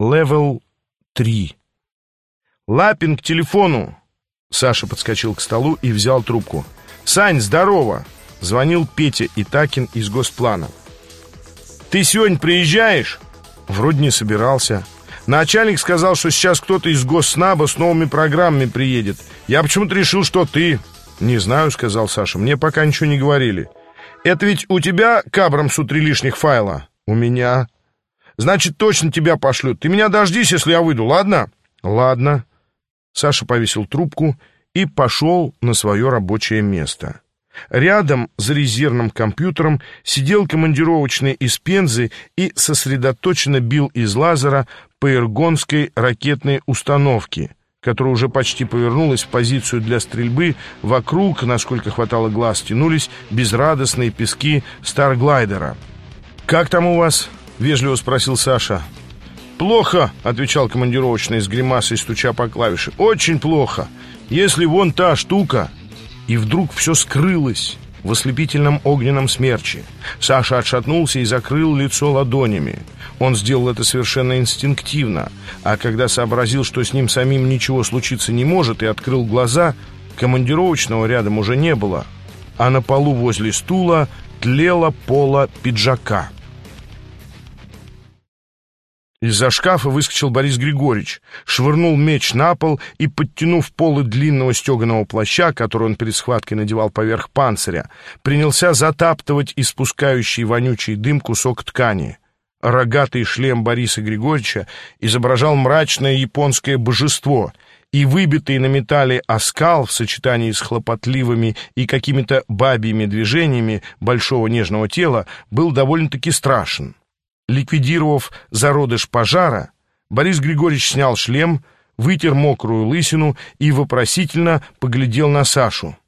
Левел 3. «Лапин к телефону!» Саша подскочил к столу и взял трубку. «Сань, здорово!» Звонил Петя Итакин из Госплана. «Ты сегодня приезжаешь?» Вроде не собирался. Начальник сказал, что сейчас кто-то из Госснаба с новыми программами приедет. Я почему-то решил, что ты. «Не знаю», — сказал Саша. «Мне пока ничего не говорили». «Это ведь у тебя кабром с три лишних файла?» «У меня». «Значит, точно тебя пошлют. Ты меня дождись, если я выйду, ладно?» «Ладно». Саша повесил трубку и пошел на свое рабочее место. Рядом, за резервным компьютером, сидел командировочный из Пензы и сосредоточенно бил из лазера по иргонской ракетной установке, которая уже почти повернулась в позицию для стрельбы. Вокруг, насколько хватало глаз, тянулись безрадостные пески Старглайдера. «Как там у вас?» — вежливо спросил Саша. «Плохо», — отвечал командировочный с гримасой, стуча по клавише. «Очень плохо. Если вон та штука...» И вдруг все скрылось в ослепительном огненном смерче. Саша отшатнулся и закрыл лицо ладонями. Он сделал это совершенно инстинктивно, а когда сообразил, что с ним самим ничего случиться не может, и открыл глаза, командировочного рядом уже не было, а на полу возле стула тлела пола пиджака. Из-за шкафа выскочил Борис Григорьевич, швырнул меч на пол и, подтянув полы длинного стеганого плаща, который он перед схваткой надевал поверх панциря, принялся затаптывать испускающий вонючий дым кусок ткани. Рогатый шлем Бориса Григорьевича изображал мрачное японское божество, и выбитый на металле оскал в сочетании с хлопотливыми и какими-то бабьими движениями большого нежного тела был довольно-таки страшен. Ликвидировав зародыш пожара, Борис Григорьевич снял шлем, вытер мокрую лысину и вопросительно поглядел на Сашу.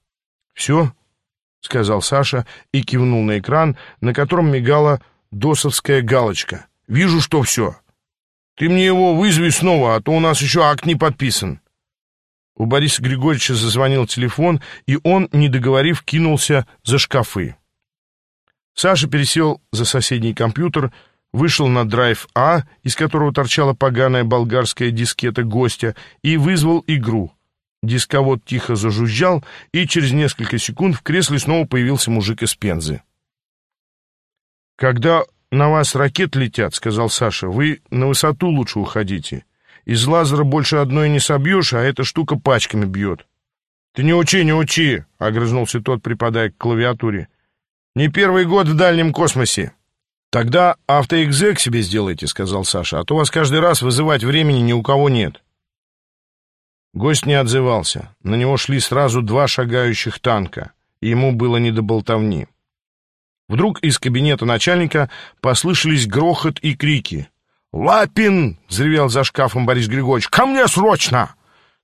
«Все?» — сказал Саша и кивнул на экран, на котором мигала досовская галочка. «Вижу, что все. Ты мне его вызови снова, а то у нас еще акт не подписан». У Бориса Григорьевича зазвонил телефон, и он, не договорив, кинулся за шкафы. Саша пересел за соседний компьютер, вышел на драйв А, из которого торчала поганая болгарская дискета гостя, и вызвал игру. Дисковод тихо зажужжал, и через несколько секунд в кресле снова появился мужик из Пензы. «Когда на вас ракеты летят, — сказал Саша, — вы на высоту лучше уходите. Из лазера больше одной не собьешь, а эта штука пачками бьет». «Ты не учи, не учи!» — огрызнулся тот, припадая к клавиатуре. «Не первый год в дальнем космосе!» «Тогда автоэкзек себе сделайте», — сказал Саша, «а то вас каждый раз вызывать времени ни у кого нет». Гость не отзывался. На него шли сразу два шагающих танка, и ему было не до болтовни. Вдруг из кабинета начальника послышались грохот и крики. «Лапин!» — взревел за шкафом Борис Григорьевич. «Ко мне срочно!»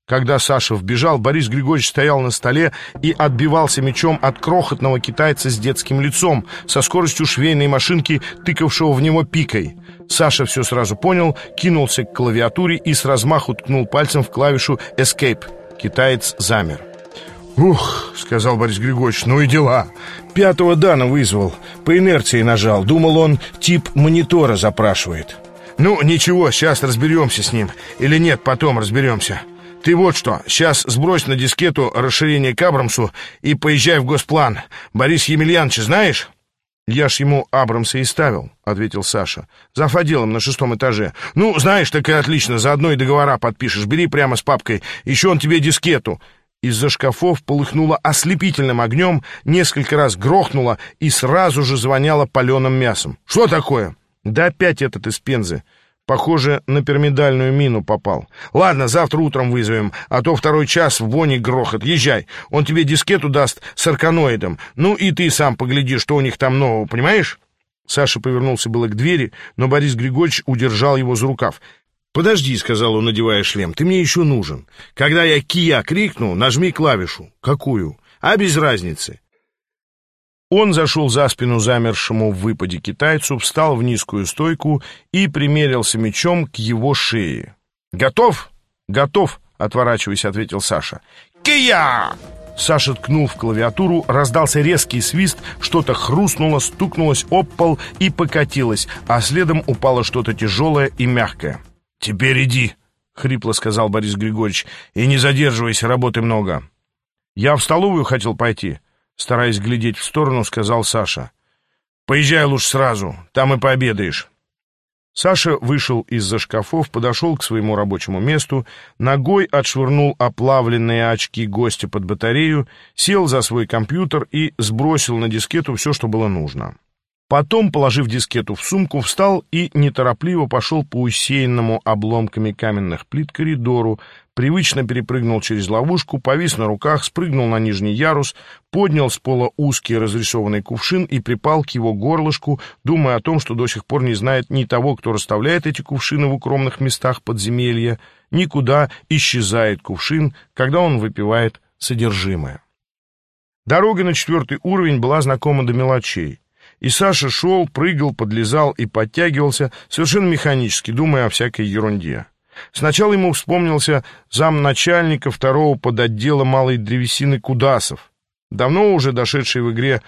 Когда Саша вбежал, Борис Григорьевич стоял на столе и отбивался мечом от крохотного китайца с детским лицом, со скоростью швейной машинки, тыкавшего в него пикой. Саша все сразу понял, кинулся к клавиатуре и с размаху ткнул пальцем в клавишу «Escape». Китаец замер. «Ух», — сказал Борис Григорьевич, — «ну и дела. Пятого Дана вызвал, по инерции нажал. Думал, он тип монитора запрашивает». «Ну, ничего, сейчас разберемся с ним. Или нет, потом разберемся». Ты вот что, сейчас сбрось на дискету расширение к Абрамсу и поезжай в Госплан. Борис Емельянович знаешь?» «Я ж ему Абрамса и ставил», — ответил Саша. «За отделом на шестом этаже. Ну, знаешь, так и отлично, заодно и договора подпишешь. Бери прямо с папкой. Еще он тебе дискету». Из-за шкафов полыхнуло ослепительным огнем, несколько раз грохнуло и сразу же звоняло паленым мясом. «Что такое?» «Да опять этот из Пензы. Похоже, на пирамидальную мину попал. Ладно, завтра утром вызовем, а то второй час в воне грохот. Езжай, он тебе дискету даст с арканоидом. Ну и ты сам погляди, что у них там нового, понимаешь?» Саша повернулся было к двери, но Борис Григорьевич удержал его за рукав. «Подожди», — сказал он, надевая шлем, — «ты мне еще нужен. Когда я «Кия» крикну, нажми клавишу. Какую? А без разницы. Он зашел за спину замершему в выпаде китайцу, встал в низкую стойку и примерился мечом к его шее. «Готов?» «Готов», — отворачиваясь, ответил Саша. «Кия!» Саша ткнул в клавиатуру, раздался резкий свист, что-то хрустнуло, стукнулось об пол и покатилось, а следом упало что-то тяжелое и мягкое. «Теперь иди», — хрипло сказал Борис Григорьевич, — «и не задерживайся, работы много». «Я в столовую хотел пойти», — стараясь глядеть в сторону, сказал Саша. «Поезжай лучше сразу, там и пообедаешь». Саша вышел из-за шкафов, подошел к своему рабочему месту, ногой отшвырнул оплавленные очки гостя под батарею, сел за свой компьютер и сбросил на дискету все, что было нужно. Потом, положив дискету в сумку, встал и неторопливо пошел по усеянному обломками каменных плит коридору, привычно перепрыгнул через ловушку, повис на руках, спрыгнул на нижний ярус, поднял с пола узкий разрисованный кувшин и припал к его горлышку, думая о том, что до сих пор не знает ни того, кто расставляет эти кувшины в укромных местах подземелья, никуда исчезает кувшин, когда он выпивает содержимое. Дорога на четвертый уровень была знакома до мелочей. И Саша шел, прыгал, подлезал и подтягивался, совершенно механически, думая о всякой ерунде. Сначала ему вспомнился замначальника второго подотдела малой древесины Кудасов, давно уже дошедший в игре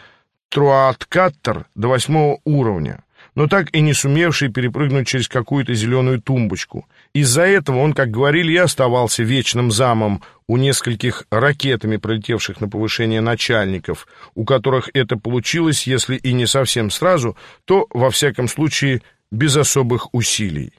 Труаткаттер до восьмого уровня но так и не сумевший перепрыгнуть через какую-то зеленую тумбочку. Из-за этого он, как говорили, и оставался вечным замом у нескольких ракетами, пролетевших на повышение начальников, у которых это получилось, если и не совсем сразу, то, во всяком случае, без особых усилий.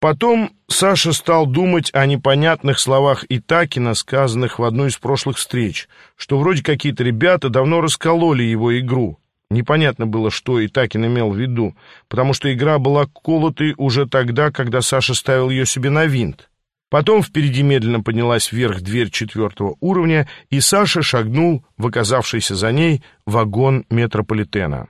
Потом Саша стал думать о непонятных словах Итакина, сказанных в одной из прошлых встреч, что вроде какие-то ребята давно раскололи его игру, Непонятно было, что Итакин имел в виду, потому что игра была колотой уже тогда, когда Саша ставил ее себе на винт. Потом впереди медленно поднялась вверх дверь четвертого уровня, и Саша шагнул в оказавшийся за ней вагон метрополитена.